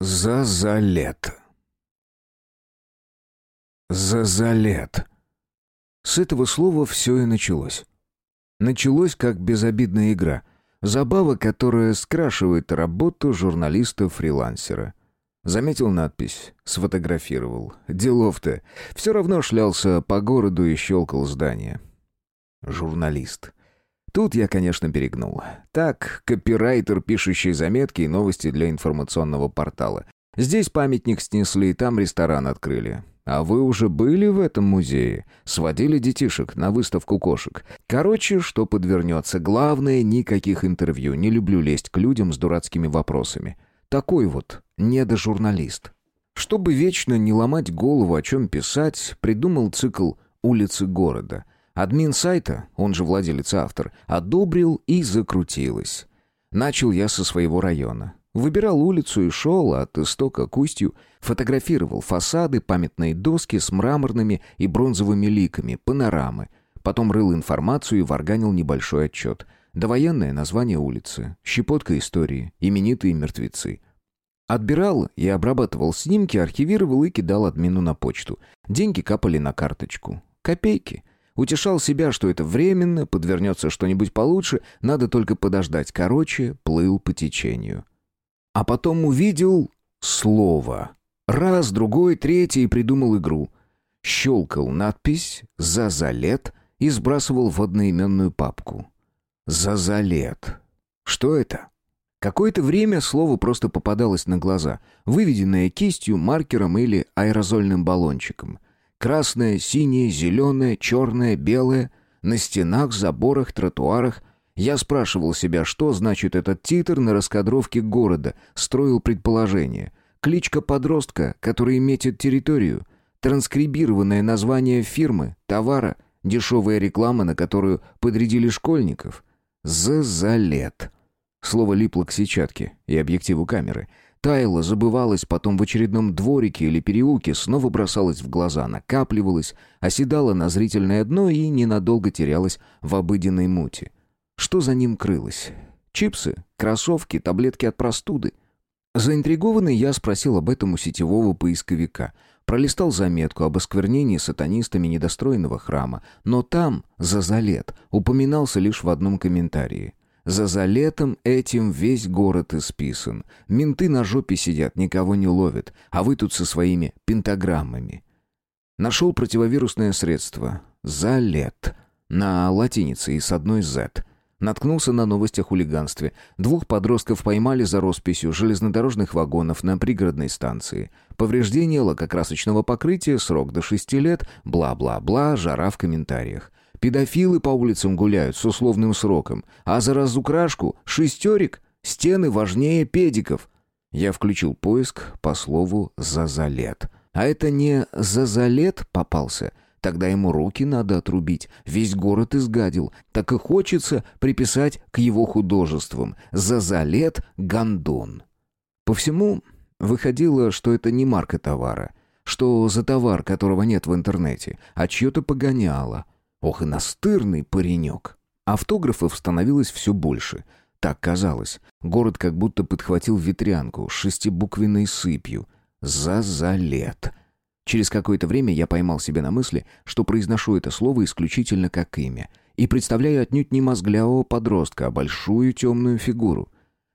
Зазалет. Зазалет. С этого слова все и началось. Началось как безобидная игра. Забава, которая скрашивает работу журналиста-фрилансера. Заметил надпись, сфотографировал. Делов-то. Все равно шлялся по городу и щелкал здание. Журналист. Тут я, конечно, перегнул. Так, копирайтер, пишущий заметки и новости для информационного портала. Здесь памятник снесли, там ресторан открыли. А вы уже были в этом музее? Сводили детишек на выставку кошек. Короче, что подвернется. Главное, никаких интервью. Не люблю лезть к людям с дурацкими вопросами. Такой вот недожурналист. Чтобы вечно не ломать голову, о чем писать, придумал цикл «Улицы города». Админ сайта, он же владелец автор, одобрил и закрутилось. Начал я со своего района. Выбирал улицу и шел от истока к устью, фотографировал фасады, памятные доски с мраморными и бронзовыми ликами, панорамы. Потом рыл информацию и варганил небольшой отчет. Довоенное название улицы, щепотка истории, именитые мертвецы. Отбирал и обрабатывал снимки, архивировал и кидал админу на почту. Деньги капали на карточку. Копейки. Утешал себя, что это временно, подвернется что-нибудь получше, надо только подождать. Короче, плыл по течению. А потом увидел слово. Раз, другой, третий придумал игру. Щелкал надпись «Зазалет» и сбрасывал в одноименную папку. «Зазалет». Что это? Какое-то время слово просто попадалось на глаза, выведенное кистью, маркером или аэрозольным баллончиком. Красное, синее, зеленое, черное, белое. На стенах, заборах, тротуарах. Я спрашивал себя, что значит этот титр на раскадровке города, строил предположение. Кличка подростка, который метит территорию. Транскрибированное название фирмы, товара, дешевая реклама, на которую подрядили школьников. «Зазалет». Слово липло к сетчатке и объективу камеры — Таяло, забывалось, потом в очередном дворике или переулке снова бросалось в глаза, накапливалось, оседало на зрительное дно и ненадолго терялось в обыденной мути. Что за ним крылось? Чипсы, кроссовки, таблетки от простуды? Заинтригованный я спросил об этом у сетевого поисковика. Пролистал заметку об осквернении сатанистами недостроенного храма, но там, за залет, упоминался лишь в одном комментарии — за залетом этим весь город исписан. Менты на жопе сидят, никого не ловят, а вы тут со своими пентаграммами. Нашел противовирусное средство. Залет. На латинице и с одной «з». Наткнулся на новости о хулиганстве. Двух подростков поймали за росписью железнодорожных вагонов на пригородной станции. Повреждение лакокрасочного покрытия, срок до шести лет, бла-бла-бла, жара в комментариях. Педофилы по улицам гуляют с условным сроком, а за разукрашку шестерик стены важнее педиков. Я включил поиск по слову «зазалет». А это не «зазалет» попался — Тогда ему руки надо отрубить. Весь город изгадил. Так и хочется приписать к его художествам. «Зазалет Гондон». По всему выходило, что это не марка товара. Что за товар, которого нет в интернете, а чье-то погоняло. Ох и настырный паренек. Автографов становилось все больше. Так казалось. Город как будто подхватил ветрянку с шестибуквенной сыпью. «За-за-лет». Через какое-то время я поймал себя на мысли, что произношу это слово исключительно как имя, и представляю отнюдь не мозглявого подростка, а большую темную фигуру.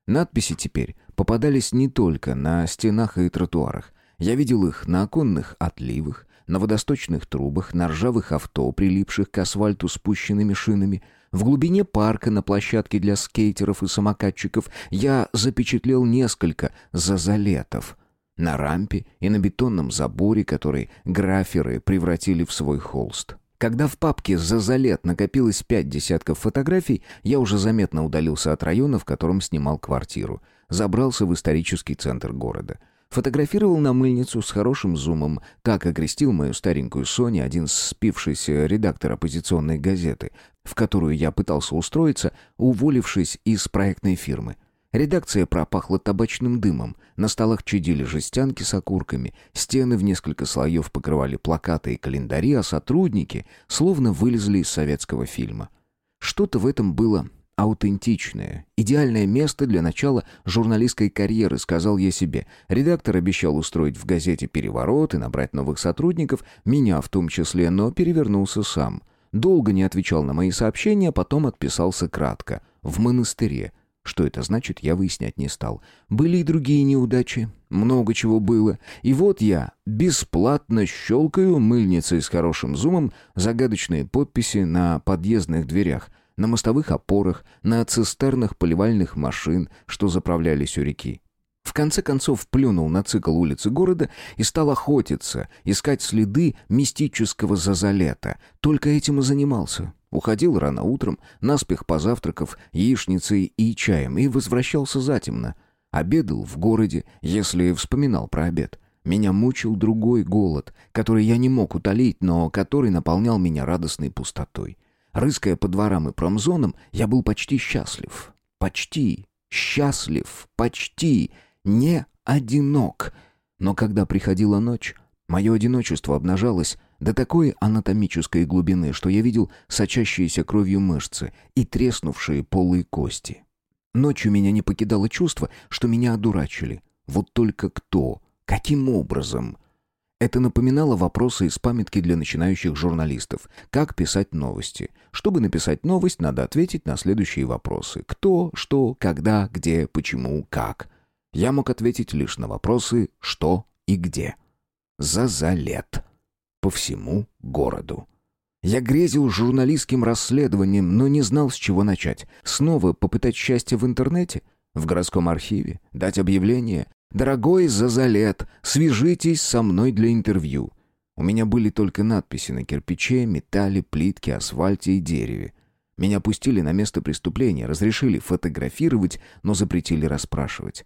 Надписи теперь попадались не только на стенах и тротуарах. Я видел их на оконных отливах, на водосточных трубах, на ржавых авто, прилипших к асфальту спущенными шинами. В глубине парка на площадке для скейтеров и самокатчиков я запечатлел несколько зазалетов. На рампе и на бетонном заборе, который граферы превратили в свой холст. Когда в папке «Зазалет» накопилось пять десятков фотографий, я уже заметно удалился от района, в котором снимал квартиру. Забрался в исторический центр города — Фотографировал на мыльницу с хорошим зумом. Так окрестил мою старенькую Сони один спившийся редактор оппозиционной газеты, в которую я пытался устроиться, уволившись из проектной фирмы. Редакция пропахла табачным дымом, на столах чудили жестянки с окурками, стены в несколько слоев покрывали плакаты и календари, а сотрудники словно вылезли из советского фильма. Что-то в этом было аутентичное, идеальное место для начала журналистской карьеры, сказал я себе. Редактор обещал устроить в газете переворот и набрать новых сотрудников, меня в том числе, но перевернулся сам. Долго не отвечал на мои сообщения, потом отписался кратко. В монастыре. Что это значит, я выяснять не стал. Были и другие неудачи. Много чего было. И вот я бесплатно щелкаю мыльницей с хорошим зумом загадочные подписи на подъездных дверях, на мостовых опорах, на цистернах поливальных машин, что заправлялись у реки. В конце концов плюнул на цикл улицы города и стал охотиться, искать следы мистического зазалета. Только этим и занимался. Уходил рано утром, наспех позавтракав яичницей и чаем, и возвращался затемно. Обедал в городе, если вспоминал про обед. Меня мучил другой голод, который я не мог утолить, но который наполнял меня радостной пустотой. Рыская по дворам и промзонам, я был почти счастлив. Почти счастлив, почти не одинок. Но когда приходила ночь, мое одиночество обнажалось до такой анатомической глубины, что я видел сочащиеся кровью мышцы и треснувшие полые кости. Ночью меня не покидало чувство, что меня одурачили. Вот только кто? Каким образом? Это напоминало вопросы из памятки для начинающих журналистов. Как писать новости? Чтобы написать новость, надо ответить на следующие вопросы. Кто, что, когда, где, почему, как. Я мог ответить лишь на вопросы «что» и «где». За залет по всему городу. Я грезил журналистским расследованием, но не знал, с чего начать. Снова попытать счастье в интернете? В городском архиве? Дать объявление? «Дорогой Зазалет, свяжитесь со мной для интервью». У меня были только надписи на кирпиче, металле, плитке, асфальте и дереве. Меня пустили на место преступления, разрешили фотографировать, но запретили расспрашивать.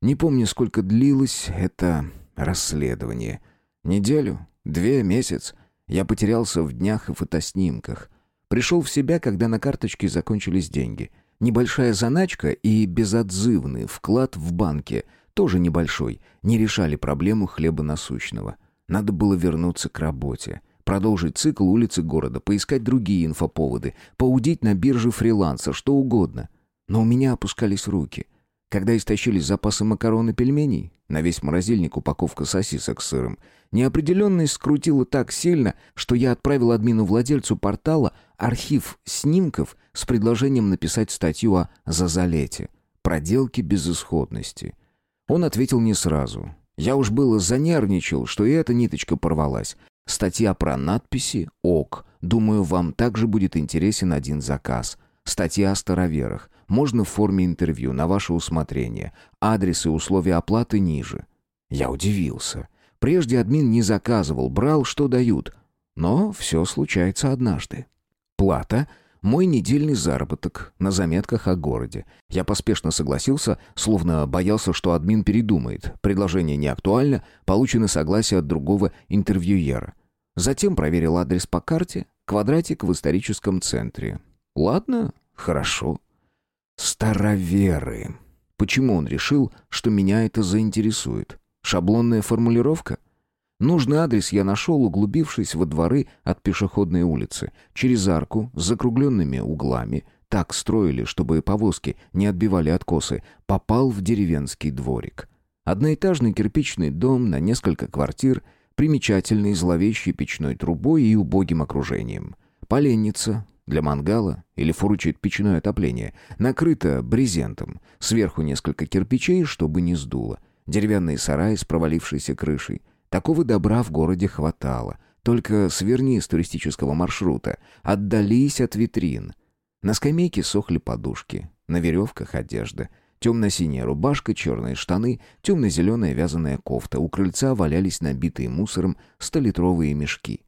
Не помню, сколько длилось это расследование. Неделю? Две, месяц. Я потерялся в днях и фотоснимках. Пришел в себя, когда на карточке закончились деньги. Небольшая заначка и безотзывный вклад в банке, тоже небольшой, не решали проблему хлеба насущного. Надо было вернуться к работе. Продолжить цикл улицы города, поискать другие инфоповоды, поудить на бирже фриланса, что угодно. Но у меня опускались руки. Когда истощились запасы макарон и пельменей, на весь морозильник упаковка сосисок с сыром, неопределенность скрутила так сильно, что я отправил админу-владельцу портала архив снимков с предложением написать статью о Зазалете, проделке безысходности. Он ответил не сразу. Я уж было занервничал, что и эта ниточка порвалась. Статья про надписи «ОК». Думаю, вам также будет интересен один заказ. Статья о староверах. Можно в форме интервью, на ваше усмотрение. Адрес и условия оплаты ниже. Я удивился. Прежде админ не заказывал, брал, что дают. Но все случается однажды. Плата — мой недельный заработок на заметках о городе. Я поспешно согласился, словно боялся, что админ передумает. Предложение не актуально, получено согласие от другого интервьюера. Затем проверил адрес по карте, квадратик в историческом центре. Ладно, хорошо. Староверы. Почему он решил, что меня это заинтересует? Шаблонная формулировка? Нужный адрес я нашел, углубившись во дворы от пешеходной улицы. Через арку, с закругленными углами, так строили, чтобы повозки не отбивали откосы, попал в деревенский дворик. Одноэтажный кирпичный дом на несколько квартир, примечательный зловещей печной трубой и убогим окружением. Поленница, для мангала или фурычит печное отопление, накрыто брезентом, сверху несколько кирпичей, чтобы не сдуло, деревянный сарай с провалившейся крышей. Такого добра в городе хватало. Только сверни с туристического маршрута, отдались от витрин. На скамейке сохли подушки, на веревках одежда. Темно-синяя рубашка, черные штаны, темно-зеленая вязаная кофта. У крыльца валялись набитые мусором столитровые мешки.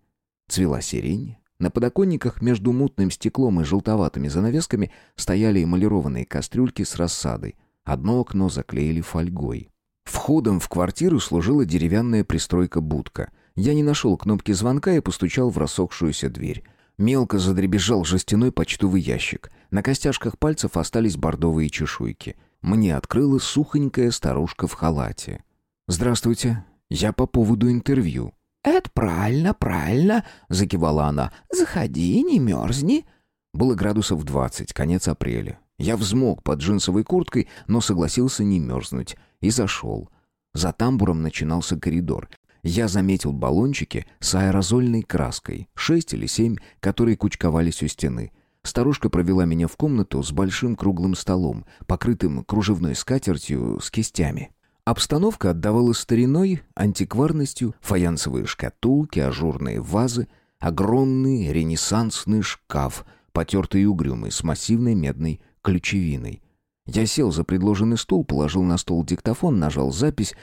Цвела сирень, на подоконниках между мутным стеклом и желтоватыми занавесками стояли эмалированные кастрюльки с рассадой. Одно окно заклеили фольгой. Входом в квартиру служила деревянная пристройка-будка. Я не нашел кнопки звонка и постучал в рассохшуюся дверь. Мелко задребезжал жестяной почтовый ящик. На костяшках пальцев остались бордовые чешуйки. Мне открыла сухонькая старушка в халате. «Здравствуйте. Я по поводу интервью». «Это правильно, правильно», — закивала она. «Заходи, не мерзни». Было градусов двадцать, конец апреля. Я взмок под джинсовой курткой, но согласился не мерзнуть. И зашел. За тамбуром начинался коридор. Я заметил баллончики с аэрозольной краской, шесть или семь, которые кучковались у стены. Старушка провела меня в комнату с большим круглым столом, покрытым кружевной скатертью с кистями. Обстановка отдавала стариной, антикварностью, фаянсовые шкатулки, ажурные вазы, огромный ренессансный шкаф, потертый и угрюмый, с массивной медной ключевиной. Я сел за предложенный стул, положил на стол диктофон, нажал запись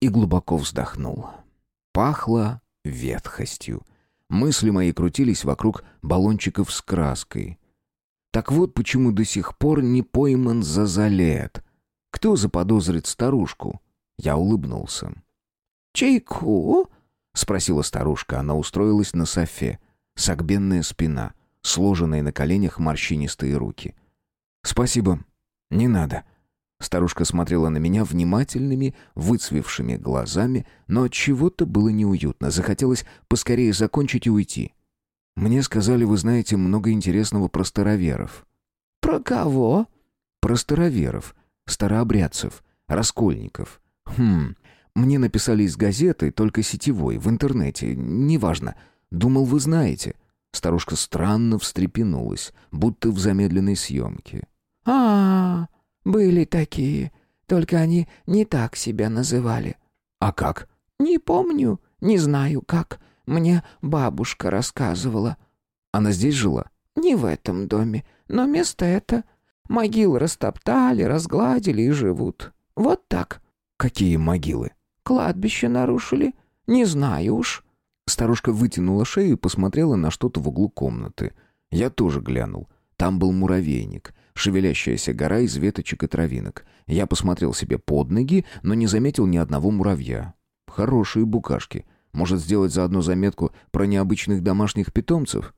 и глубоко вздохнул. Пахло ветхостью. Мысли мои крутились вокруг баллончиков с краской. Так вот почему до сих пор не пойман за залет. Кто заподозрит старушку? Я улыбнулся. «Чайку?» — спросила старушка. Она устроилась на софе. Согбенная спина, сложенные на коленях морщинистые руки. «Спасибо. Не надо». Старушка смотрела на меня внимательными, выцвевшими глазами, но от чего-то было неуютно. Захотелось поскорее закончить и уйти. Мне сказали, вы знаете много интересного про староверов. Про кого? Про староверов, старообрядцев, раскольников. Хм, мне написали из газеты, только сетевой, в интернете, неважно. Думал, вы знаете. Старушка странно встрепенулась, будто в замедленной съемке. А, -а, -а были такие. Только они не так себя называли. А как? Не помню, не знаю как. Мне бабушка рассказывала. Она здесь жила? Не в этом доме, но место это. Могилы растоптали, разгладили и живут. Вот так. Какие могилы? Кладбище нарушили. Не знаю уж. Старушка вытянула шею и посмотрела на что-то в углу комнаты. Я тоже глянул. Там был муравейник шевелящаяся гора из веточек и травинок. Я посмотрел себе под ноги, но не заметил ни одного муравья. Хорошие букашки. Может, сделать заодно заметку про необычных домашних питомцев?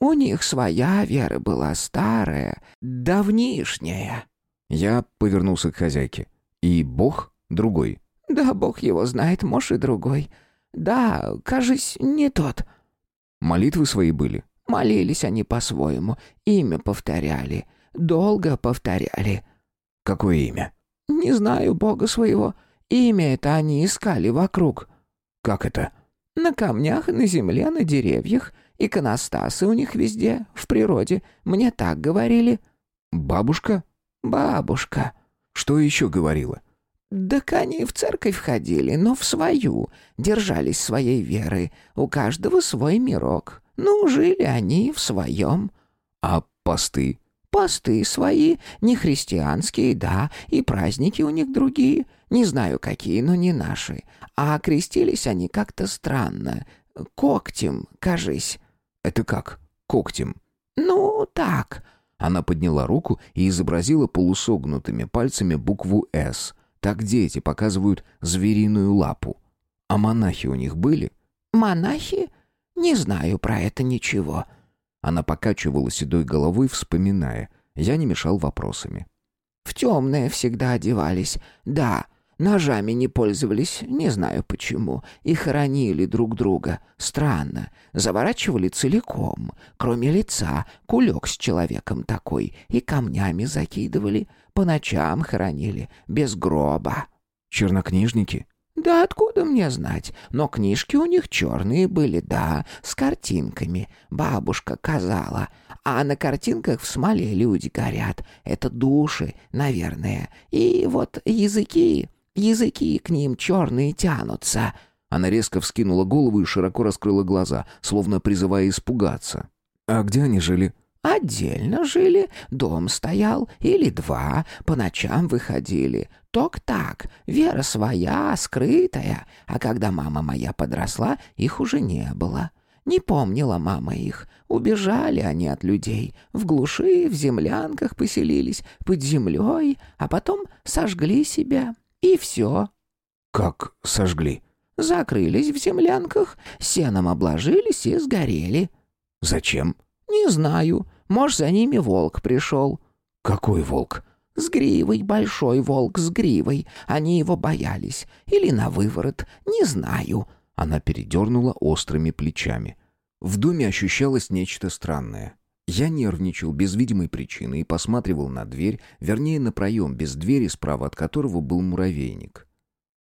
У них своя вера была старая, давнишняя. Я повернулся к хозяйке. И бог другой. Да, бог его знает, может, и другой. Да, кажись, не тот. Молитвы свои были? Молились они по-своему, имя повторяли. Долго повторяли. Какое имя? Не знаю бога своего. Имя это они искали вокруг. Как это? На камнях, на земле, на деревьях. Иконостасы у них везде, в природе. Мне так говорили. Бабушка? Бабушка. Что еще говорила? Так они в церковь ходили, но в свою. Держались своей веры. У каждого свой мирок. Ну, жили они в своем. А посты? Посты свои, не христианские, да, и праздники у них другие. Не знаю какие, но не наши. А крестились они как-то странно. Когтем, кажись. Это как? Когтем? Ну, так. Она подняла руку и изобразила полусогнутыми пальцами букву «С». Так дети показывают звериную лапу. А монахи у них были? Монахи? Не знаю про это ничего. Она покачивала седой головой, вспоминая. Я не мешал вопросами. «В темное всегда одевались. Да, ножами не пользовались, не знаю почему. И хоронили друг друга. Странно. Заворачивали целиком. Кроме лица, кулек с человеком такой. И камнями закидывали. По ночам хоронили. Без гроба». «Чернокнижники?» «Да откуда мне знать? Но книжки у них черные были, да, с картинками. Бабушка казала. А на картинках в смоле люди горят. Это души, наверное. И вот языки, языки к ним черные тянутся». Она резко вскинула голову и широко раскрыла глаза, словно призывая испугаться. «А где они жили?» Отдельно жили, дом стоял, или два, по ночам выходили. Ток так, вера своя, скрытая. А когда мама моя подросла, их уже не было. Не помнила мама их. Убежали они от людей. В глуши, в землянках поселились, под землей, а потом сожгли себя. И все. Как сожгли? Закрылись в землянках, сеном обложились и сгорели. Зачем? Не знаю. Может, за ними волк пришел». «Какой волк?» «С гривой, большой волк с гривой. Они его боялись. Или на выворот, не знаю». Она передернула острыми плечами. В доме ощущалось нечто странное. Я нервничал без видимой причины и посматривал на дверь, вернее, на проем без двери, справа от которого был муравейник.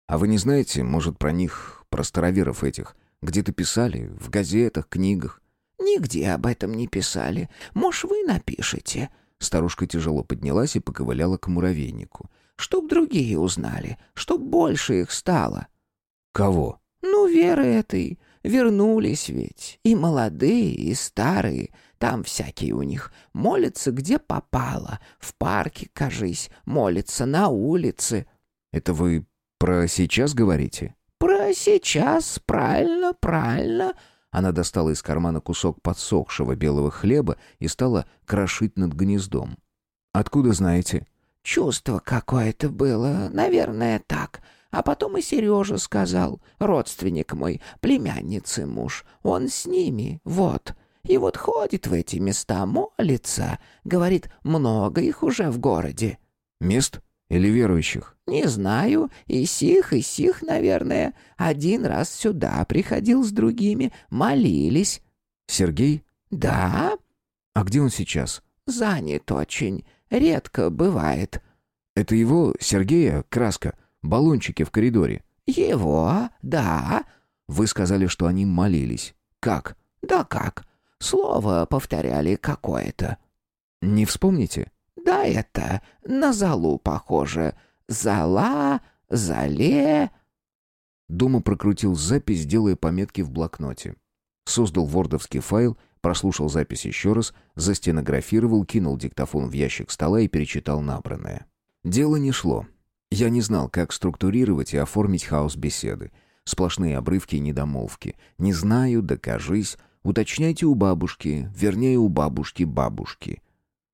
А вы не знаете, может, про них, про староверов этих, где-то писали, в газетах, книгах? Нигде об этом не писали. Может, вы напишете?» Старушка тяжело поднялась и поковыляла к муравейнику. «Чтоб другие узнали, чтоб больше их стало». «Кого?» «Ну, Веры этой. Вернулись ведь. И молодые, и старые. Там всякие у них. Молятся, где попало. В парке, кажись, молятся на улице». «Это вы про сейчас говорите?» «Про сейчас, правильно, правильно». Она достала из кармана кусок подсохшего белого хлеба и стала крошить над гнездом. «Откуда знаете?» «Чувство какое-то было, наверное, так. А потом и Сережа сказал, родственник мой, племянницы муж, он с ними, вот. И вот ходит в эти места, молится. Говорит, много их уже в городе». «Мест или верующих?» «Не знаю. И сих, и сих, наверное. Один раз сюда приходил с другими, молились». «Сергей?» «Да». «А где он сейчас?» «Занят очень. Редко бывает». «Это его, Сергея, краска, баллончики в коридоре?» «Его, да». «Вы сказали, что они молились. Как?» «Да как. Слово повторяли какое-то». «Не вспомните?» «Да это, на залу похоже. Зала, зале...» Дома прокрутил запись, делая пометки в блокноте. Создал вордовский файл, прослушал запись еще раз, застенографировал, кинул диктофон в ящик стола и перечитал набранное. Дело не шло. Я не знал, как структурировать и оформить хаос беседы. Сплошные обрывки и недомолвки. «Не знаю, докажись», Уточняйте у бабушки, вернее, у бабушки-бабушки.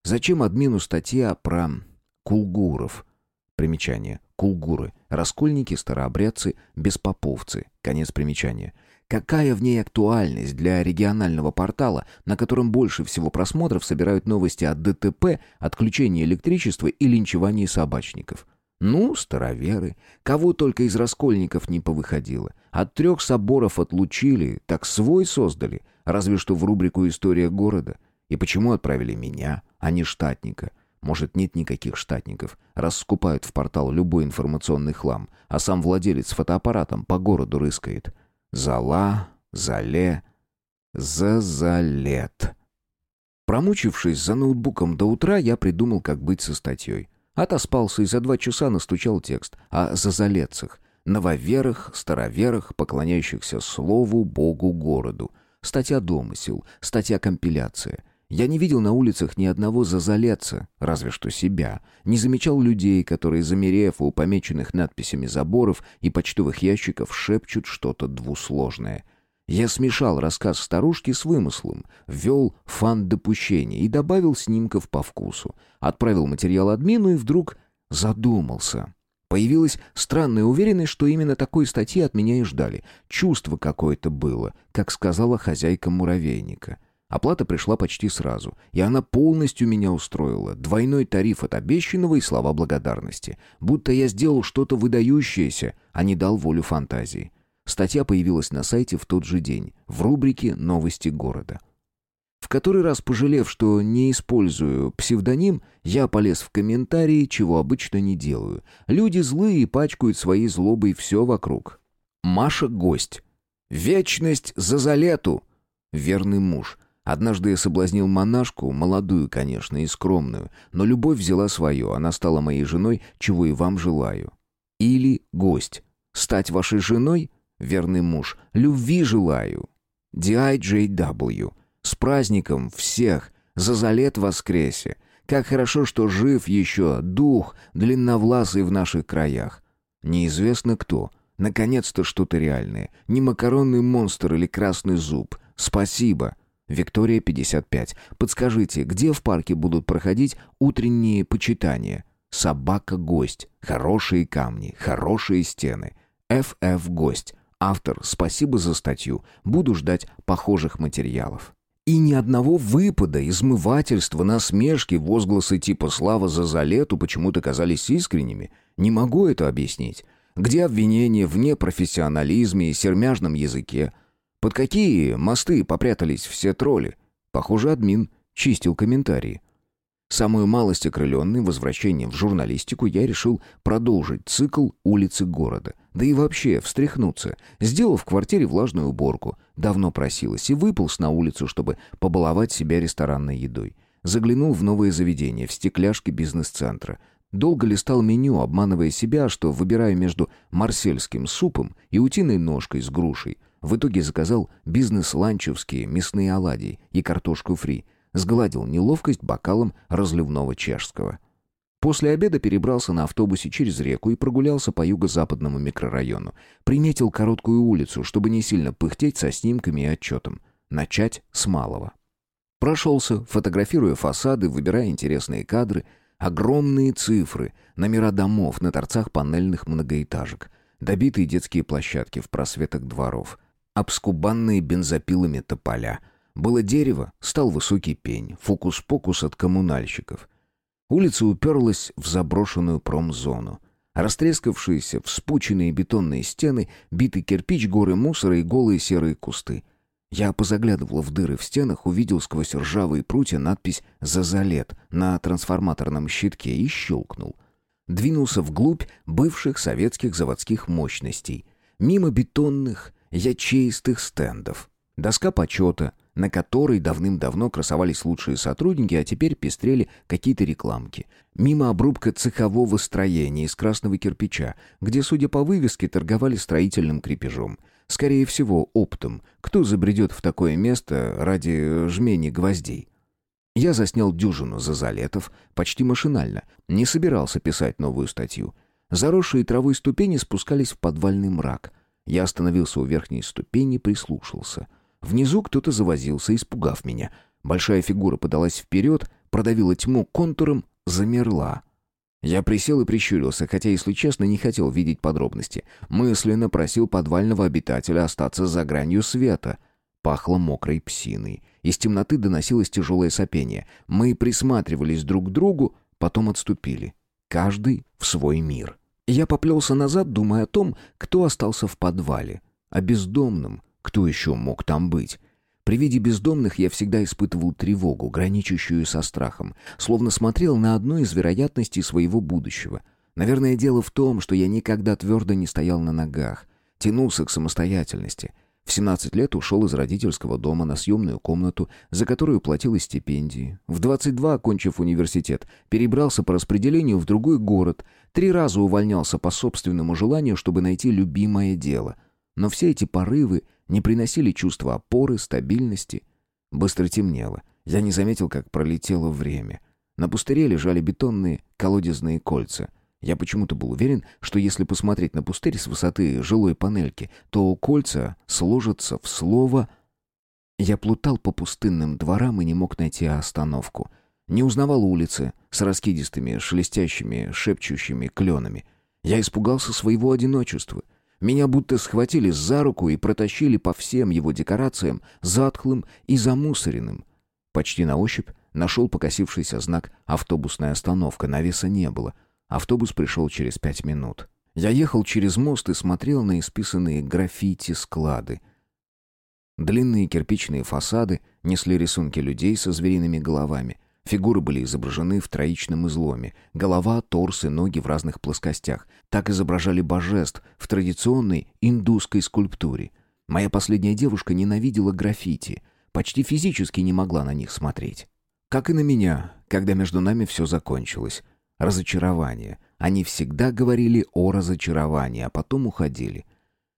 Зачем админу статья про кулгуров? Примечание. Кулгуры. Раскольники, старообрядцы, беспоповцы. Конец примечания. Какая в ней актуальность для регионального портала, на котором больше всего просмотров собирают новости от ДТП, отключения электричества и линчевания собачников? Ну, староверы. Кого только из раскольников не повыходило. От трех соборов отлучили, так свой создали. Разве что в рубрику «История города». И почему отправили меня, а не штатника? Может, нет никаких штатников, раз скупают в портал любой информационный хлам, а сам владелец фотоаппаратом по городу рыскает. Зала, зале, зазалет. Промучившись за ноутбуком до утра, я придумал, как быть со статьей. Отоспался и за два часа настучал текст о зазалетцах, нововерах, староверах, поклоняющихся слову, богу, городу. Статья «Домысел», статья «Компиляция». Я не видел на улицах ни одного зазалеца, разве что себя. Не замечал людей, которые, замерев у помеченных надписями заборов и почтовых ящиков, шепчут что-то двусложное — я смешал рассказ старушки с вымыслом, ввел фан допущения и добавил снимков по вкусу. Отправил материал админу и вдруг задумался. Появилась странная уверенность, что именно такой статьи от меня и ждали. Чувство какое-то было, как сказала хозяйка муравейника. Оплата пришла почти сразу, и она полностью меня устроила. Двойной тариф от обещанного и слова благодарности. Будто я сделал что-то выдающееся, а не дал волю фантазии. Статья появилась на сайте в тот же день, в рубрике «Новости города». В который раз пожалев, что не использую псевдоним, я полез в комментарии, чего обычно не делаю. Люди злые и пачкают своей злобой все вокруг. Маша — гость. «Вечность за залету!» Верный муж. Однажды я соблазнил монашку, молодую, конечно, и скромную, но любовь взяла свое, она стала моей женой, чего и вам желаю. Или гость. Стать вашей женой — верный муж, любви желаю. D.I.J.W. С праздником всех, за залет воскресе. Как хорошо, что жив еще дух длинновласый в наших краях. Неизвестно кто. Наконец-то что-то реальное. Не макаронный монстр или красный зуб. Спасибо. Виктория, 55. Подскажите, где в парке будут проходить утренние почитания? Собака-гость. Хорошие камни, хорошие стены. ФФ гость. Автор, спасибо за статью. Буду ждать похожих материалов. И ни одного выпада, измывательства, насмешки, возгласы типа «Слава за залету» почему-то казались искренними. Не могу это объяснить. Где обвинения в непрофессионализме и сермяжном языке? Под какие мосты попрятались все тролли? Похоже, админ чистил комментарии. Самую малость окрыленный возвращением в журналистику я решил продолжить цикл улицы города. Да и вообще встряхнуться. Сделал в квартире влажную уборку. Давно просилась. И выполз на улицу, чтобы побаловать себя ресторанной едой. Заглянул в новое заведение, в стекляшки бизнес-центра. Долго листал меню, обманывая себя, что выбираю между марсельским супом и утиной ножкой с грушей. В итоге заказал бизнес-ланчевские мясные оладьи и картошку фри – Сгладил неловкость бокалом разливного чешского. После обеда перебрался на автобусе через реку и прогулялся по юго-западному микрорайону. Приметил короткую улицу, чтобы не сильно пыхтеть со снимками и отчетом. Начать с малого. Прошелся, фотографируя фасады, выбирая интересные кадры, огромные цифры, номера домов на торцах панельных многоэтажек, добитые детские площадки в просветах дворов, обскубанные бензопилами тополя — было дерево, стал высокий пень, фокус-покус от коммунальщиков. Улица уперлась в заброшенную промзону. Растрескавшиеся, вспученные бетонные стены, битый кирпич, горы мусора и голые серые кусты. Я позаглядывал в дыры в стенах, увидел сквозь ржавые прутья надпись «Зазалет» на трансформаторном щитке и щелкнул. Двинулся вглубь бывших советских заводских мощностей. Мимо бетонных, ячеистых стендов. Доска почета — на которой давным-давно красовались лучшие сотрудники, а теперь пестрели какие-то рекламки. Мимо обрубка цехового строения из красного кирпича, где, судя по вывеске, торговали строительным крепежом. Скорее всего, оптом. Кто забредет в такое место ради жмени гвоздей? Я заснял дюжину зазалетов почти машинально. Не собирался писать новую статью. Заросшие травой ступени спускались в подвальный мрак. Я остановился у верхней ступени, прислушался — Внизу кто-то завозился, испугав меня. Большая фигура подалась вперед, продавила тьму контуром, замерла. Я присел и прищурился, хотя, если честно, не хотел видеть подробности. Мысленно просил подвального обитателя остаться за гранью света. Пахло мокрой псиной. Из темноты доносилось тяжелое сопение. Мы присматривались друг к другу, потом отступили. Каждый в свой мир. Я поплелся назад, думая о том, кто остался в подвале. О бездомном, кто еще мог там быть? При виде бездомных я всегда испытывал тревогу, граничащую со страхом, словно смотрел на одну из вероятностей своего будущего. Наверное, дело в том, что я никогда твердо не стоял на ногах, тянулся к самостоятельности. В 17 лет ушел из родительского дома на съемную комнату, за которую платил и стипендии. В 22, окончив университет, перебрался по распределению в другой город, три раза увольнялся по собственному желанию, чтобы найти любимое дело. Но все эти порывы не приносили чувства опоры, стабильности. Быстро темнело. Я не заметил, как пролетело время. На пустыре лежали бетонные колодезные кольца. Я почему-то был уверен, что если посмотреть на пустырь с высоты жилой панельки, то кольца сложатся в слово... Я плутал по пустынным дворам и не мог найти остановку. Не узнавал улицы с раскидистыми, шелестящими, шепчущими кленами. Я испугался своего одиночества — меня будто схватили за руку и протащили по всем его декорациям, затхлым и замусоренным. Почти на ощупь нашел покосившийся знак «Автобусная остановка», навеса не было. Автобус пришел через пять минут. Я ехал через мост и смотрел на исписанные граффити склады. Длинные кирпичные фасады несли рисунки людей со звериными головами — Фигуры были изображены в троичном изломе. Голова, торс и ноги в разных плоскостях. Так изображали божеств в традиционной индусской скульптуре. Моя последняя девушка ненавидела граффити. Почти физически не могла на них смотреть. Как и на меня, когда между нами все закончилось. Разочарование. Они всегда говорили о разочаровании, а потом уходили.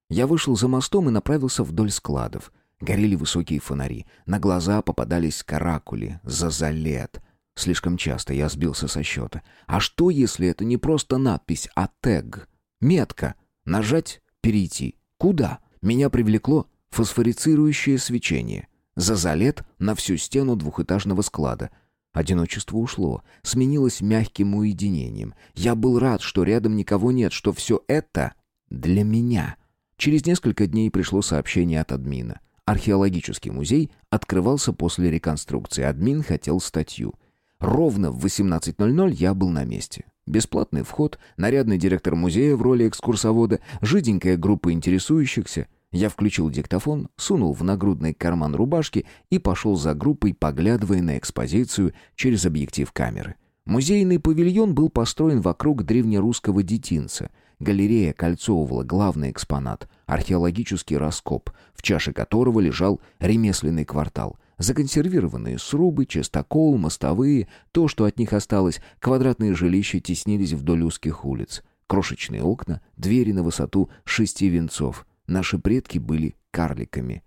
Я вышел за мостом и направился вдоль складов. Горели высокие фонари. На глаза попадались каракули, зазалет. Слишком часто я сбился со счета. А что, если это не просто надпись, а тег? Метка. Нажать, перейти. Куда? Меня привлекло фосфорицирующее свечение. Зазалет на всю стену двухэтажного склада. Одиночество ушло, сменилось мягким уединением. Я был рад, что рядом никого нет, что все это для меня. Через несколько дней пришло сообщение от админа. Археологический музей открывался после реконструкции. Админ хотел статью. Ровно в 18.00 я был на месте. Бесплатный вход, нарядный директор музея в роли экскурсовода, жиденькая группа интересующихся. Я включил диктофон, сунул в нагрудный карман рубашки и пошел за группой, поглядывая на экспозицию через объектив камеры. Музейный павильон был построен вокруг древнерусского детинца. Галерея кольцовывала главный экспонат — археологический раскоп, в чаше которого лежал ремесленный квартал. Законсервированные срубы, частокол, мостовые, то, что от них осталось, квадратные жилища теснились вдоль узких улиц. Крошечные окна, двери на высоту шести венцов. Наши предки были карликами.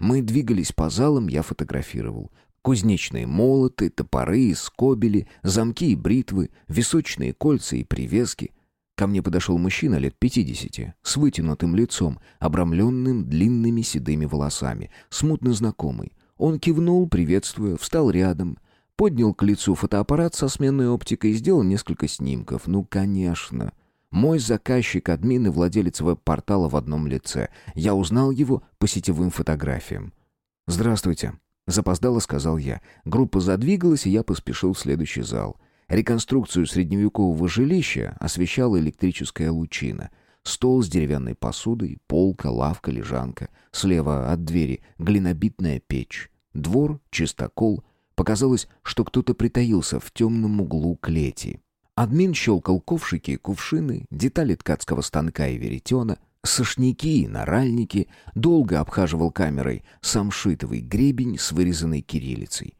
Мы двигались по залам, я фотографировал. Кузнечные молоты, топоры скобели, замки и бритвы, височные кольца и привески. Ко мне подошел мужчина лет пятидесяти, с вытянутым лицом, обрамленным длинными седыми волосами, смутно знакомый. Он кивнул, приветствуя, встал рядом, поднял к лицу фотоаппарат со сменной оптикой и сделал несколько снимков. Ну, конечно. Мой заказчик, админ и владелец веб-портала в одном лице. Я узнал его по сетевым фотографиям. «Здравствуйте», — запоздало сказал я. Группа задвигалась, и я поспешил в следующий зал. Реконструкцию средневекового жилища освещала электрическая лучина. Стол с деревянной посудой, полка, лавка, лежанка. Слева от двери глинобитная печь. Двор, чистокол. Показалось, что кто-то притаился в темном углу клети. Админ щелкал ковшики и кувшины, детали ткацкого станка и веретена, сошники и наральники, долго обхаживал камерой самшитовый гребень с вырезанной кириллицей.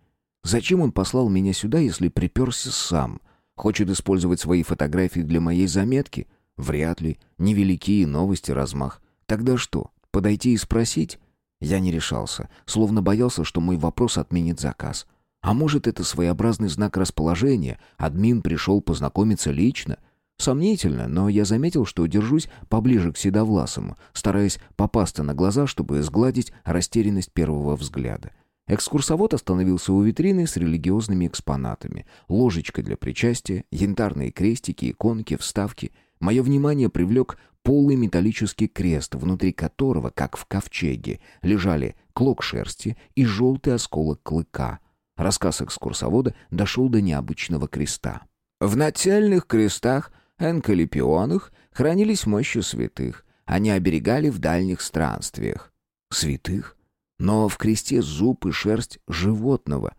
Зачем он послал меня сюда, если приперся сам? Хочет использовать свои фотографии для моей заметки? Вряд ли. Невеликие новости, размах. Тогда что, подойти и спросить? Я не решался, словно боялся, что мой вопрос отменит заказ. — а может, это своеобразный знак расположения? Админ пришел познакомиться лично? Сомнительно, но я заметил, что держусь поближе к Седовласому, стараясь попасться на глаза, чтобы сгладить растерянность первого взгляда. Экскурсовод остановился у витрины с религиозными экспонатами. Ложечка для причастия, янтарные крестики, иконки, вставки. Мое внимание привлек полый металлический крест, внутри которого, как в ковчеге, лежали клок шерсти и желтый осколок клыка — Рассказ экскурсовода дошел до необычного креста. В нательных крестах, энкалипионах, хранились мощи святых. Они оберегали в дальних странствиях. Святых? Но в кресте зуб и шерсть животного.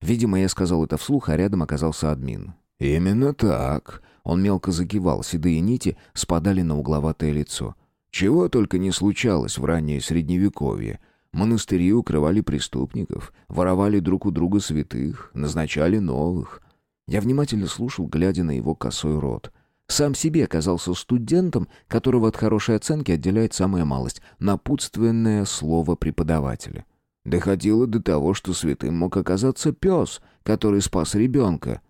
Видимо, я сказал это вслух, а рядом оказался админ. «Именно так». Он мелко закивал, седые нити спадали на угловатое лицо. Чего только не случалось в раннее Средневековье — Монастыри укрывали преступников, воровали друг у друга святых, назначали новых. Я внимательно слушал, глядя на его косой рот. Сам себе оказался студентом, которого от хорошей оценки отделяет самая малость — напутственное слово преподавателя. Доходило до того, что святым мог оказаться пес, который спас ребенка.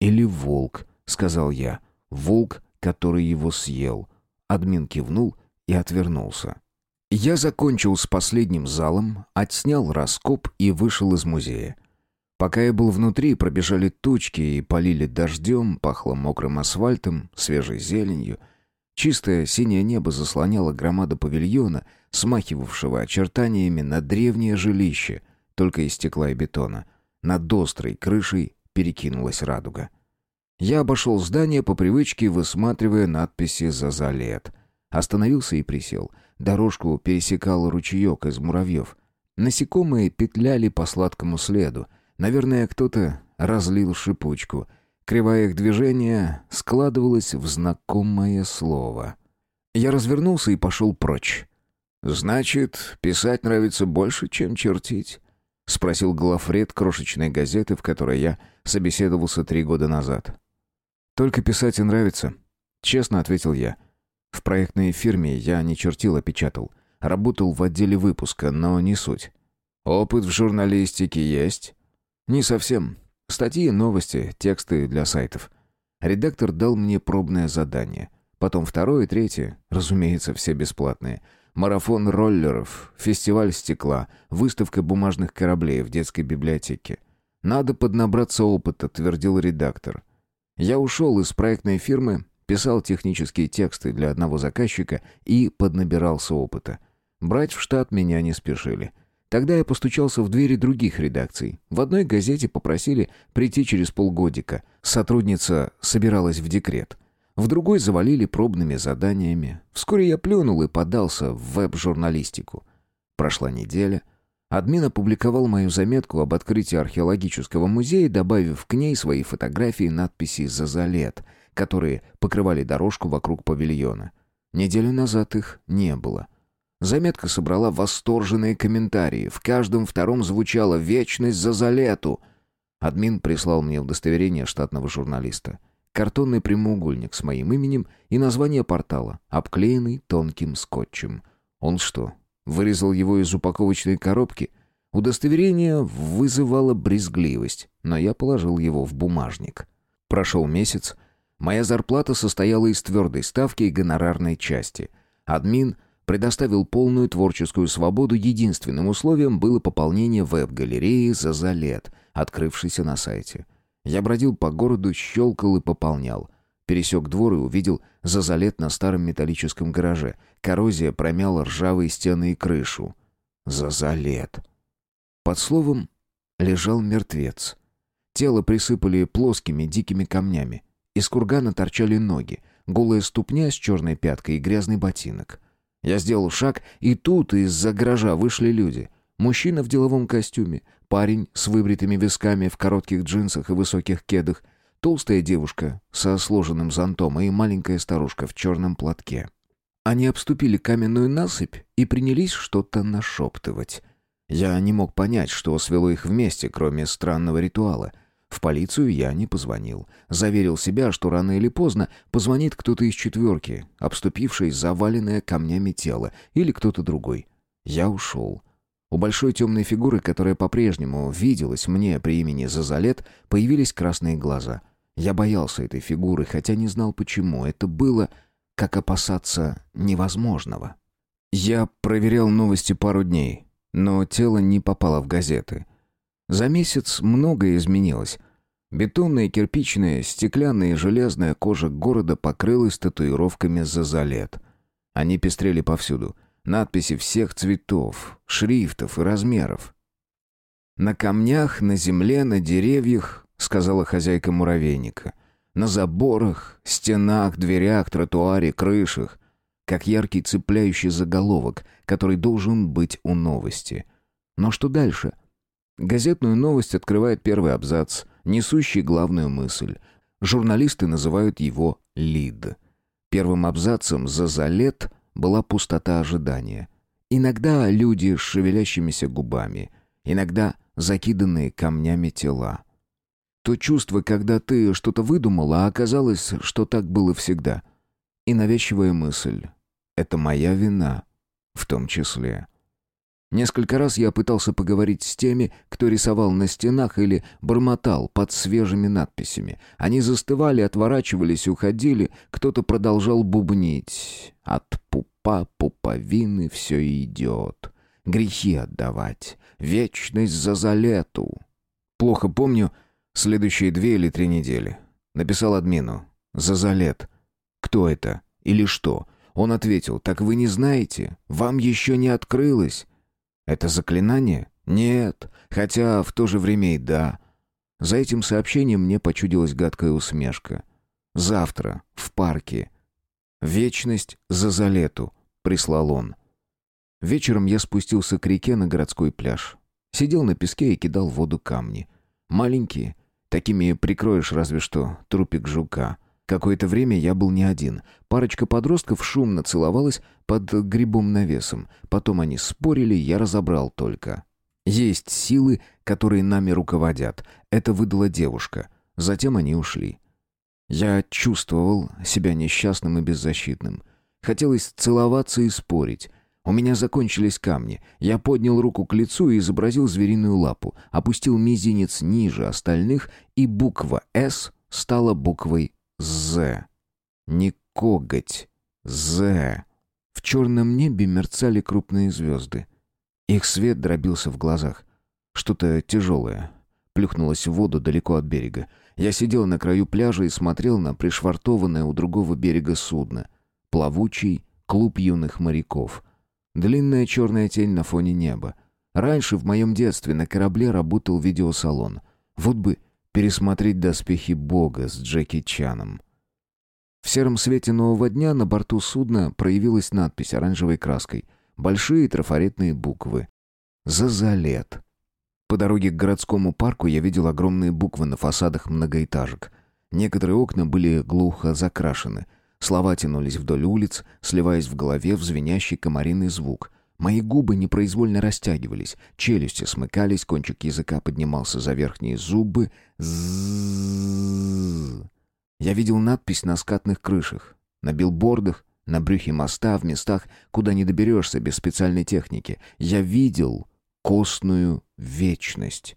«Или волк», — сказал я. «Волк, который его съел». Админ кивнул и отвернулся. Я закончил с последним залом, отснял раскоп и вышел из музея. Пока я был внутри, пробежали тучки и полили дождем, пахло мокрым асфальтом, свежей зеленью. Чистое синее небо заслоняло громаду павильона, смахивавшего очертаниями на древнее жилище, только из стекла и бетона. Над острой крышей перекинулась радуга. Я обошел здание по привычке, высматривая надписи «За залет». Остановился и присел — Дорожку пересекал ручеек из муравьев. Насекомые петляли по сладкому следу. Наверное, кто-то разлил шипучку. Кривая их движения складывалась в знакомое слово. Я развернулся и пошел прочь. «Значит, писать нравится больше, чем чертить?» — спросил главред крошечной газеты, в которой я собеседовался три года назад. «Только писать и нравится», — честно ответил я. — в проектной фирме я не чертил, а печатал. Работал в отделе выпуска, но не суть. Опыт в журналистике есть? Не совсем. Статьи, новости, тексты для сайтов. Редактор дал мне пробное задание. Потом второе третье, разумеется, все бесплатные. Марафон роллеров, фестиваль стекла, выставка бумажных кораблей в детской библиотеке. Надо поднабраться опыта, твердил редактор. Я ушел из проектной фирмы, писал технические тексты для одного заказчика и поднабирался опыта. Брать в штат меня не спешили. Тогда я постучался в двери других редакций. В одной газете попросили прийти через полгодика. Сотрудница собиралась в декрет. В другой завалили пробными заданиями. Вскоре я плюнул и подался в веб-журналистику. Прошла неделя. Админ опубликовал мою заметку об открытии археологического музея, добавив к ней свои фотографии и надписи «Зазалет», которые покрывали дорожку вокруг павильона. Неделю назад их не было. Заметка собрала восторженные комментарии. В каждом втором звучало «Вечность Зазалету». Админ прислал мне удостоверение штатного журналиста. Картонный прямоугольник с моим именем и название портала, обклеенный тонким скотчем. Он что, Вырезал его из упаковочной коробки. Удостоверение вызывало брезгливость, но я положил его в бумажник. Прошел месяц. Моя зарплата состояла из твердой ставки и гонорарной части. Админ предоставил полную творческую свободу, единственным условием было пополнение веб-галереи за залет, открывшейся на сайте. Я бродил по городу, щелкал и пополнял. Пересек двор и увидел зазалет на старом металлическом гараже. Коррозия промяла ржавые стены и крышу. Зазалет. Под словом лежал мертвец. Тело присыпали плоскими дикими камнями. Из кургана торчали ноги, голая ступня с черной пяткой и грязный ботинок. Я сделал шаг, и тут из-за гаража вышли люди. Мужчина в деловом костюме, парень с выбритыми висками в коротких джинсах и высоких кедах — Толстая девушка со сложенным зонтом и маленькая старушка в черном платке. Они обступили каменную насыпь и принялись что-то нашептывать. Я не мог понять, что свело их вместе, кроме странного ритуала. В полицию я не позвонил. Заверил себя, что рано или поздно позвонит кто-то из четверки, обступивший заваленное камнями тело, или кто-то другой. Я ушел. У большой темной фигуры, которая по-прежнему виделась мне при имени Зазалет, появились красные глаза. Я боялся этой фигуры, хотя не знал почему. Это было, как опасаться невозможного. Я проверял новости пару дней, но тело не попало в газеты. За месяц многое изменилось. Бетонная, кирпичная, стеклянная и железная кожа города покрылась татуировками «Зазалет». Они пестрели повсюду. Надписи всех цветов, шрифтов и размеров. На камнях, на земле, на деревьях — сказала хозяйка муравейника. «На заборах, стенах, дверях, тротуаре, крышах. Как яркий цепляющий заголовок, который должен быть у новости. Но что дальше?» Газетную новость открывает первый абзац, несущий главную мысль. Журналисты называют его «лид». Первым абзацем за залет была пустота ожидания. Иногда люди с шевелящимися губами, иногда закиданные камнями тела. То чувство, когда ты что-то выдумал, а оказалось, что так было всегда. И навязчивая мысль. Это моя вина. В том числе. Несколько раз я пытался поговорить с теми, кто рисовал на стенах или бормотал под свежими надписями. Они застывали, отворачивались, уходили. Кто-то продолжал бубнить. От пупа пуповины все идет. Грехи отдавать. Вечность за залету. Плохо помню, Следующие две или три недели. Написал админу. Зазалет. Кто это? Или что? Он ответил, так вы не знаете? Вам еще не открылось. Это заклинание? Нет. Хотя в то же время и да. За этим сообщением мне почудилась гадкая усмешка. Завтра, в парке. Вечность за залету, прислал он. Вечером я спустился к реке на городской пляж. Сидел на песке и кидал в воду камни. Маленькие, Такими прикроешь разве что трупик жука. Какое-то время я был не один. Парочка подростков шумно целовалась под грибом навесом. Потом они спорили, я разобрал только. Есть силы, которые нами руководят. Это выдала девушка. Затем они ушли. Я чувствовал себя несчастным и беззащитным. Хотелось целоваться и спорить. У меня закончились камни. Я поднял руку к лицу и изобразил звериную лапу, опустил мизинец ниже остальных, и буква «С» стала буквой «З». Не коготь, «З». В черном небе мерцали крупные звезды. Их свет дробился в глазах. Что-то тяжелое плюхнулось в воду далеко от берега. Я сидел на краю пляжа и смотрел на пришвартованное у другого берега судно. Плавучий клуб юных моряков — Длинная черная тень на фоне неба. Раньше в моем детстве на корабле работал видеосалон. Вот бы пересмотреть «Доспехи Бога» с Джеки Чаном. В сером свете нового дня на борту судна проявилась надпись оранжевой краской. Большие трафаретные буквы. «Зазалет». По дороге к городскому парку я видел огромные буквы на фасадах многоэтажек. Некоторые окна были глухо закрашены. Слова тянулись вдоль улиц, сливаясь в голове в звенящий комариный звук. Мои губы непроизвольно растягивались, челюсти смыкались, кончик языка поднимался за верхние зубы. Я видел надпись на скатных крышах, на билбордах, на брюхе моста, в местах, куда не доберешься без специальной техники. Я видел костную вечность.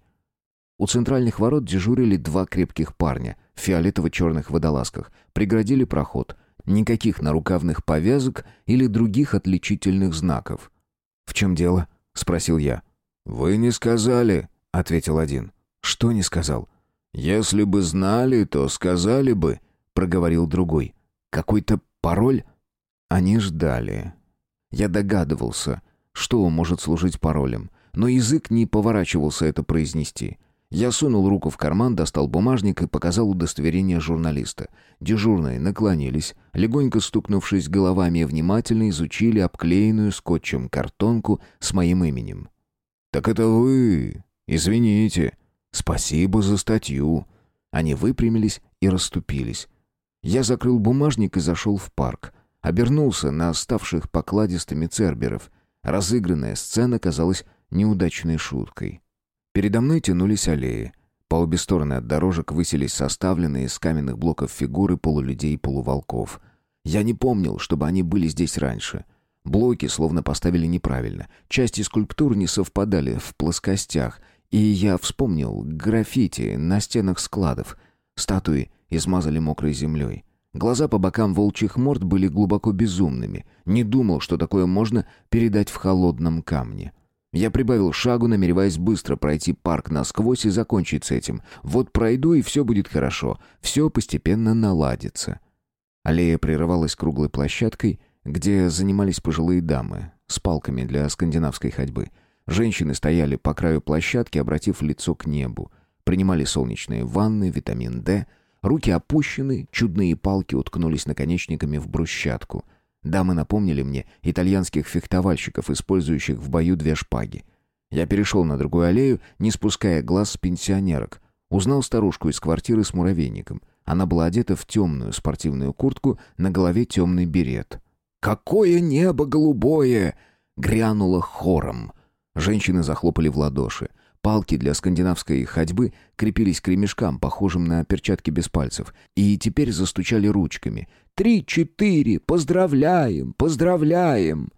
У центральных ворот дежурили два крепких парня в фиолетово-черных водолазках, преградили проход. Никаких нарукавных повязок или других отличительных знаков. «В чем дело?» — спросил я. «Вы не сказали», — ответил один. «Что не сказал?» «Если бы знали, то сказали бы», — проговорил другой. «Какой-то пароль?» Они ждали. Я догадывался, что может служить паролем, но язык не поворачивался это произнести. Я сунул руку в карман, достал бумажник и показал удостоверение журналиста. Дежурные наклонились, легонько стукнувшись головами, внимательно изучили обклеенную скотчем картонку с моим именем. «Так это вы! Извините! Спасибо за статью!» Они выпрямились и расступились. Я закрыл бумажник и зашел в парк. Обернулся на оставших покладистыми церберов. Разыгранная сцена казалась неудачной шуткой. Передо мной тянулись аллеи. По обе стороны от дорожек высились составленные из каменных блоков фигуры полулюдей и полуволков. Я не помнил, чтобы они были здесь раньше. Блоки словно поставили неправильно. Части скульптур не совпадали в плоскостях, и я вспомнил граффити на стенах складов. Статуи измазали мокрой землей. Глаза по бокам волчьих морд были глубоко безумными. Не думал, что такое можно передать в холодном камне. Я прибавил шагу, намереваясь быстро пройти парк насквозь и закончить с этим. Вот пройду, и все будет хорошо. Все постепенно наладится. Аллея прерывалась круглой площадкой, где занимались пожилые дамы с палками для скандинавской ходьбы. Женщины стояли по краю площадки, обратив лицо к небу. Принимали солнечные ванны, витамин D. Руки опущены, чудные палки уткнулись наконечниками в брусчатку — Дамы напомнили мне итальянских фехтовальщиков, использующих в бою две шпаги. Я перешел на другую аллею, не спуская глаз с пенсионерок. Узнал старушку из квартиры с муравейником. Она была одета в темную спортивную куртку, на голове темный берет. «Какое небо голубое!» — грянуло хором. Женщины захлопали в ладоши. Палки для скандинавской ходьбы крепились к ремешкам, похожим на перчатки без пальцев, и теперь застучали ручками. «Три-четыре! Поздравляем! Поздравляем!»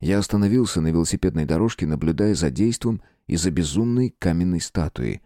Я остановился на велосипедной дорожке, наблюдая за действом и за безумной каменной статуей.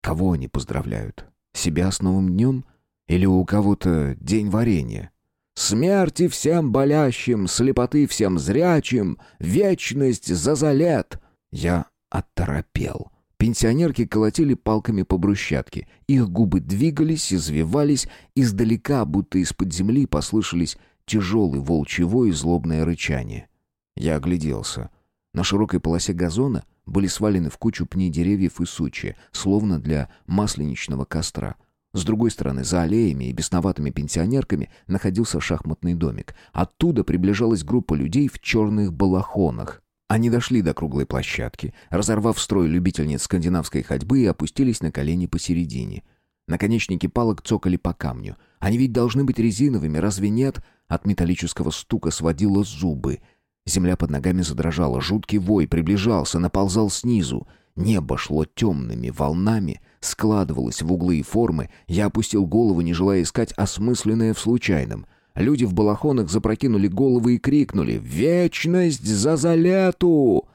Кого они поздравляют? Себя с Новым днем? Или у кого-то день варенья? «Смерти всем болящим, слепоты всем зрячим, вечность за залет!» Я оторопел. Пенсионерки колотили палками по брусчатке. Их губы двигались, извивались. Издалека, будто из-под земли, послышались тяжелый волчий вой и злобное рычание. Я огляделся. На широкой полосе газона были свалены в кучу пни деревьев и сучья, словно для масленичного костра. С другой стороны, за аллеями и бесноватыми пенсионерками находился шахматный домик. Оттуда приближалась группа людей в черных балахонах. Они дошли до круглой площадки, разорвав строй любительниц скандинавской ходьбы и опустились на колени посередине. Наконечники палок цокали по камню. Они ведь должны быть резиновыми, разве нет? От металлического стука сводило зубы. Земля под ногами задрожала, жуткий вой приближался, наползал снизу. Небо шло темными волнами, складывалось в углы и формы. Я опустил голову, не желая искать осмысленное в случайном. Люди в балахонах запрокинули головы и крикнули «Вечность за залету!»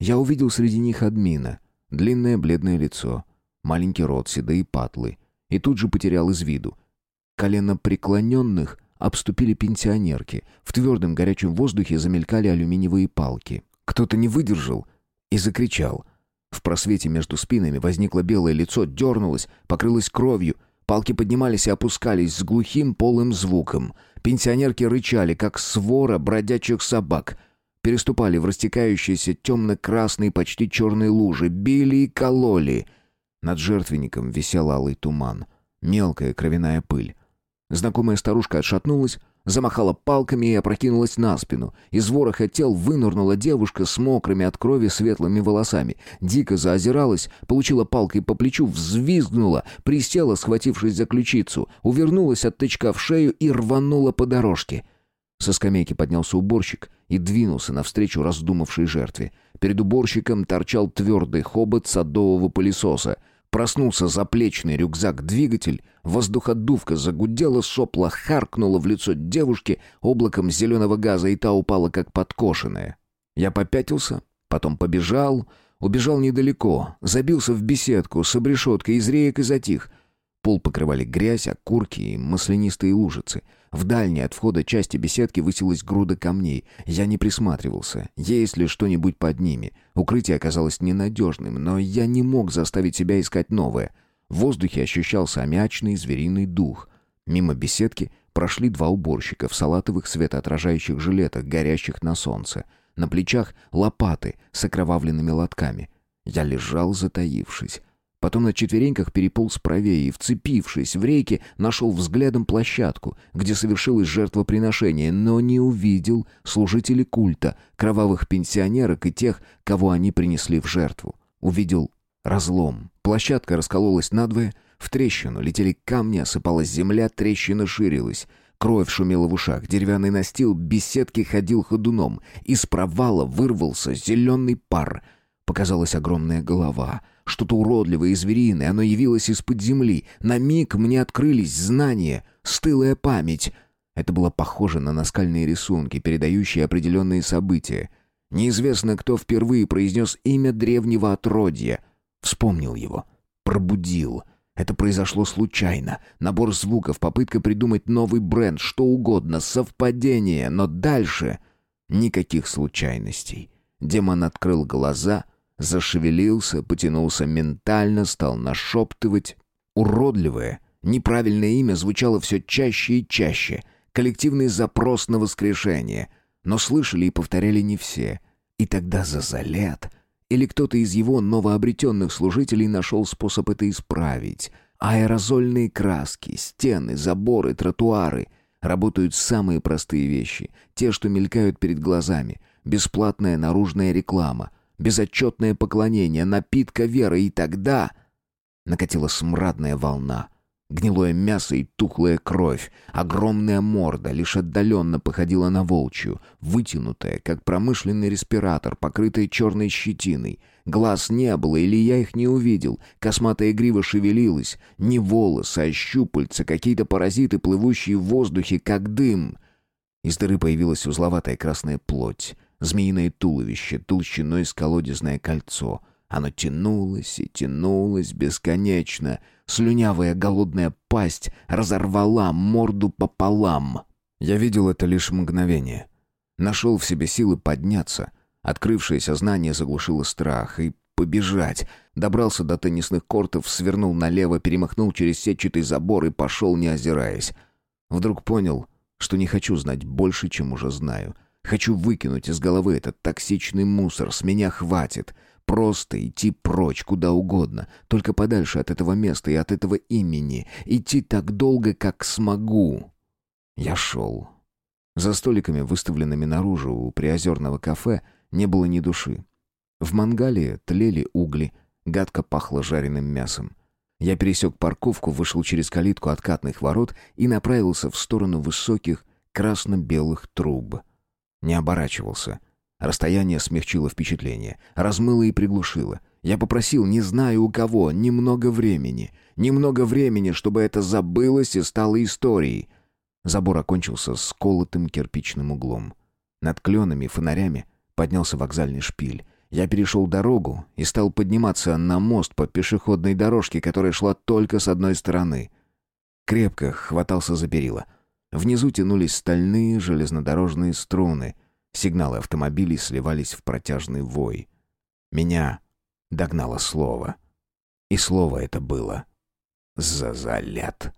Я увидел среди них админа. Длинное бледное лицо, маленький рот, седые патлы. И тут же потерял из виду. Колено преклоненных обступили пенсионерки. В твердом горячем воздухе замелькали алюминиевые палки. Кто-то не выдержал и закричал. В просвете между спинами возникло белое лицо, дернулось, покрылось кровью — Палки поднимались и опускались с глухим полым звуком. Пенсионерки рычали, как свора бродячих собак. Переступали в растекающиеся темно-красные, почти черные лужи, били и кололи. Над жертвенником висел алый туман. Мелкая кровяная пыль. Знакомая старушка отшатнулась, замахала палками и опрокинулась на спину. Из вороха тел вынырнула девушка с мокрыми от крови светлыми волосами. Дико заозиралась, получила палкой по плечу, взвизгнула, присела, схватившись за ключицу, увернулась от тычка в шею и рванула по дорожке. Со скамейки поднялся уборщик и двинулся навстречу раздумавшей жертве. Перед уборщиком торчал твердый хобот садового пылесоса — Проснулся заплечный рюкзак-двигатель, воздуходувка загудела, сопла харкнула в лицо девушки облаком зеленого газа, и та упала как подкошенная. Я попятился, потом побежал, убежал недалеко, забился в беседку с обрешеткой из реек и затих — Пол покрывали грязь, окурки и маслянистые лужицы. В дальней от входа части беседки высилась груда камней. Я не присматривался, есть ли что-нибудь под ними. Укрытие оказалось ненадежным, но я не мог заставить себя искать новое. В воздухе ощущался аммиачный звериный дух. Мимо беседки прошли два уборщика в салатовых светоотражающих жилетах, горящих на солнце. На плечах лопаты с окровавленными лотками. Я лежал, затаившись. Потом на четвереньках переполз правее и, вцепившись в рейки, нашел взглядом площадку, где совершилось жертвоприношение, но не увидел служителей культа, кровавых пенсионерок и тех, кого они принесли в жертву. Увидел разлом. Площадка раскололась надвое, в трещину летели камни, осыпалась земля, трещина ширилась. Кровь шумела в ушах, деревянный настил беседки ходил ходуном. Из провала вырвался зеленый пар. Показалась огромная голова — что-то уродливое и звериное, оно явилось из-под земли. На миг мне открылись знания, стылая память. Это было похоже на наскальные рисунки, передающие определенные события. Неизвестно, кто впервые произнес имя древнего отродья. Вспомнил его. Пробудил. Это произошло случайно. Набор звуков, попытка придумать новый бренд, что угодно, совпадение. Но дальше никаких случайностей. Демон открыл глаза — Зашевелился, потянулся ментально, стал нашептывать. Уродливое, неправильное имя звучало все чаще и чаще. Коллективный запрос на воскрешение. Но слышали и повторяли не все. И тогда Зазалет или кто-то из его новообретенных служителей нашел способ это исправить. Аэрозольные краски, стены, заборы, тротуары. Работают самые простые вещи. Те, что мелькают перед глазами. Бесплатная наружная реклама безотчетное поклонение, напитка веры, и тогда... Накатила смрадная волна. Гнилое мясо и тухлая кровь. Огромная морда лишь отдаленно походила на волчью, вытянутая, как промышленный респиратор, покрытая черной щетиной. Глаз не было, или я их не увидел. Косматая грива шевелилась. Не волосы, а щупальца, какие-то паразиты, плывущие в воздухе, как дым. Из дыры появилась узловатая красная плоть. Змеиное туловище, толщиной с колодезное кольцо. Оно тянулось и тянулось бесконечно. Слюнявая голодная пасть разорвала морду пополам. Я видел это лишь мгновение. Нашел в себе силы подняться. Открывшееся знание заглушило страх и побежать. Добрался до теннисных кортов, свернул налево, перемахнул через сетчатый забор и пошел, не озираясь. Вдруг понял, что не хочу знать больше, чем уже знаю — Хочу выкинуть из головы этот токсичный мусор, с меня хватит. Просто идти прочь, куда угодно, только подальше от этого места и от этого имени. Идти так долго, как смогу. Я шел. За столиками, выставленными наружу у приозерного кафе, не было ни души. В мангале тлели угли, гадко пахло жареным мясом. Я пересек парковку, вышел через калитку откатных ворот и направился в сторону высоких красно-белых труб — не оборачивался. Расстояние смягчило впечатление, размыло и приглушило. Я попросил, не знаю у кого, немного времени. Немного времени, чтобы это забылось и стало историей. Забор окончился с колотым кирпичным углом. Над кленами, фонарями поднялся вокзальный шпиль. Я перешел дорогу и стал подниматься на мост по пешеходной дорожке, которая шла только с одной стороны. Крепко хватался за перила — Внизу тянулись стальные железнодорожные струны. Сигналы автомобилей сливались в протяжный вой. Меня догнало слово. И слово это было «Зазалят».